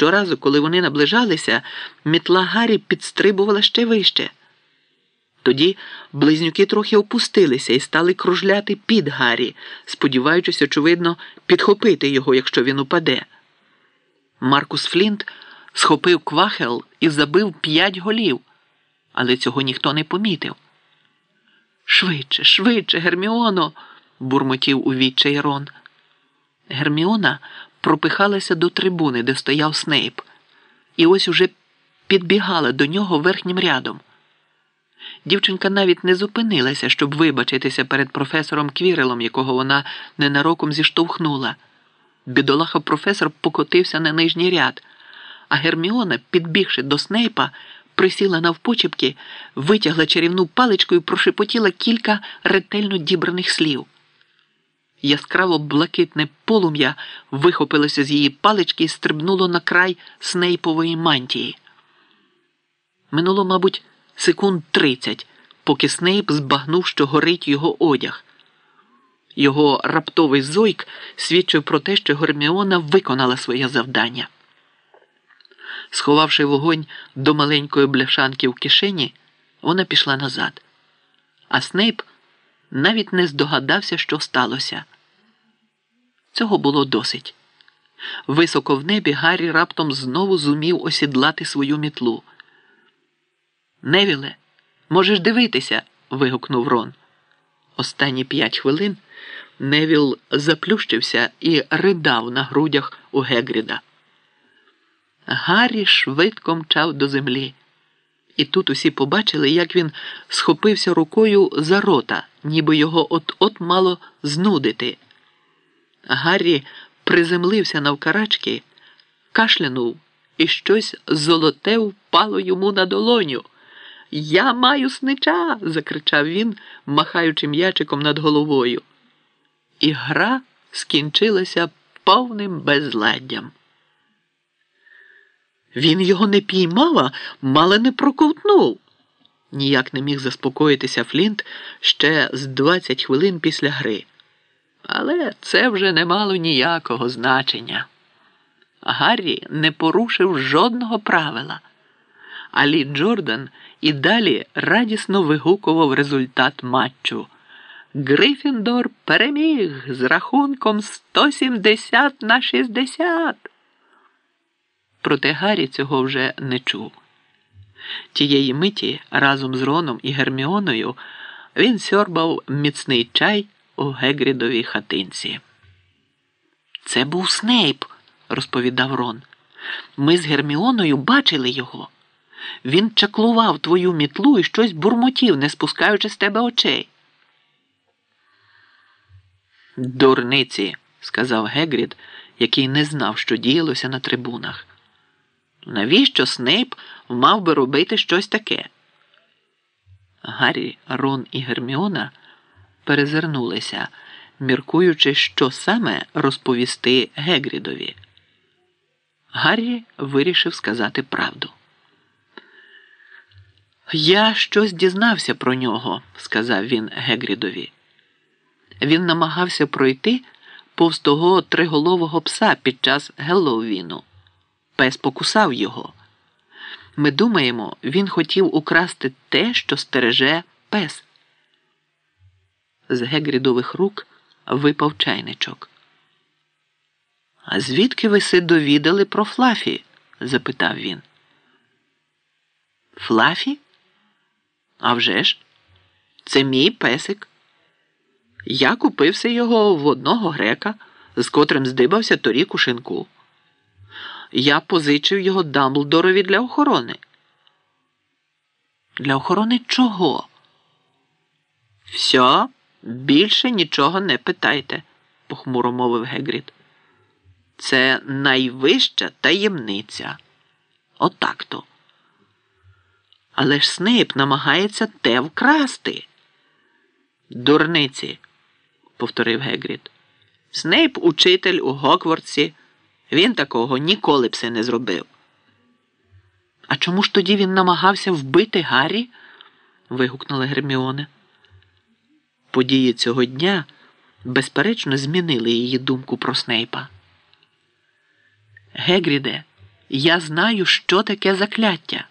Щоразу, коли вони наближалися, мітла Гаррі підстрибувала ще вище. Тоді близнюки трохи опустилися і стали кружляти під Гаррі, сподіваючись, очевидно, підхопити його, якщо він упаде. Маркус Флінт схопив квахел і забив п'ять голів, але цього ніхто не помітив. Швидше, швидше, Герміоно, бурмотів у відчай Рон. Герміона пропихалася до трибуни, де стояв Снейп, і ось уже підбігала до нього верхнім рядом. Дівчинка навіть не зупинилася, щоб вибачитися перед професором Квірелом, якого вона ненароком зіштовхнула. Бідолаха професор покотився на нижній ряд, а Герміона, підбігши до Снейпа, присіла навпочепки, витягла чарівну паличку і прошепотіла кілька ретельно дібраних слів. Яскраво блакитне полум'я вихопилося з її палички і стрибнуло на край снейпової мантії. Минуло, мабуть, секунд тридцять, поки Снейп збагнув, що горить його одяг. Його раптовий зойк свідчив про те, що Герміона виконала своє завдання. Сховавши вогонь до маленької бляшанки в кишені, вона пішла назад. А Снейп навіть не здогадався, що сталося. Цього було досить. Високо в небі Гаррі раптом знову зумів осідлати свою мітлу. Невіле, можеш дивитися. вигукнув Рон. Останні п'ять хвилин Невіл заплющився і ридав на грудях у Гегріда. Гаррі швидко мчав до землі, і тут усі побачили, як він схопився рукою за рота, ніби його от-от мало знудити. Гаррі приземлився навкарачки, кашлянув, і щось золоте впало йому на долоню. Я маю снича. закричав він, махаючи м'ячиком над головою. І гра скінчилася повним безладдям. Він його не піймав, а мало не проковтнув. Ніяк не міг заспокоїтися Флінт ще з 20 хвилин після гри. Але це вже не мало ніякого значення. Гаррі не порушив жодного правила, а Лі Джордан і далі радісно вигукував результат матчу. Грифіндор переміг з рахунком 170 на 60. Проте Гаррі цього вже не чув. Тієї миті разом з Роном і Герміоною він сьорбав міцний чай у Гегрідовій хатинці. Це був Снейп, розповідав Рон. Ми з Герміоною бачили його. Він чаклував твою мітлу і щось бурмотів, не спускаючи з тебе очей. Дурниці, сказав Гегрід, який не знав, що діялося на трибунах. Навіщо Снейп мав би робити щось таке? Гаррі, Рон і Герміона перезирнулися, міркуючи, що саме розповісти Гегрідові. Гаррі вирішив сказати правду. Я щось дізнався про нього, сказав він Гегрідові. Він намагався пройти повз того триголового пса під час Геллоуіну. Пес покусав його. Ми думаємо, він хотів украсти те, що стереже пес. З Гегрідових рук випав чайничок. А звідки ви си довідали про Флафі? запитав він. Флафі? «А вже ж, це мій песик. Я купився його в одного грека, з котрим здибався торік у шинку. Я позичив його Дамблдорові для охорони. Для охорони чого? Все, більше нічого не питайте, похмуро мовив Гегрід. Це найвища таємниця. Отак то. Але ж Снейп намагається те вкрасти. Дурниці, повторив Гегрід. Снейп учитель у Гоквордсі. Він такого ніколи б це не зробив. А чому ж тоді він намагався вбити Гаррі? вигукнула Герміона. Події цього дня безперечно змінили її думку про Снейпа. Гегріде, Я знаю, що таке закляття.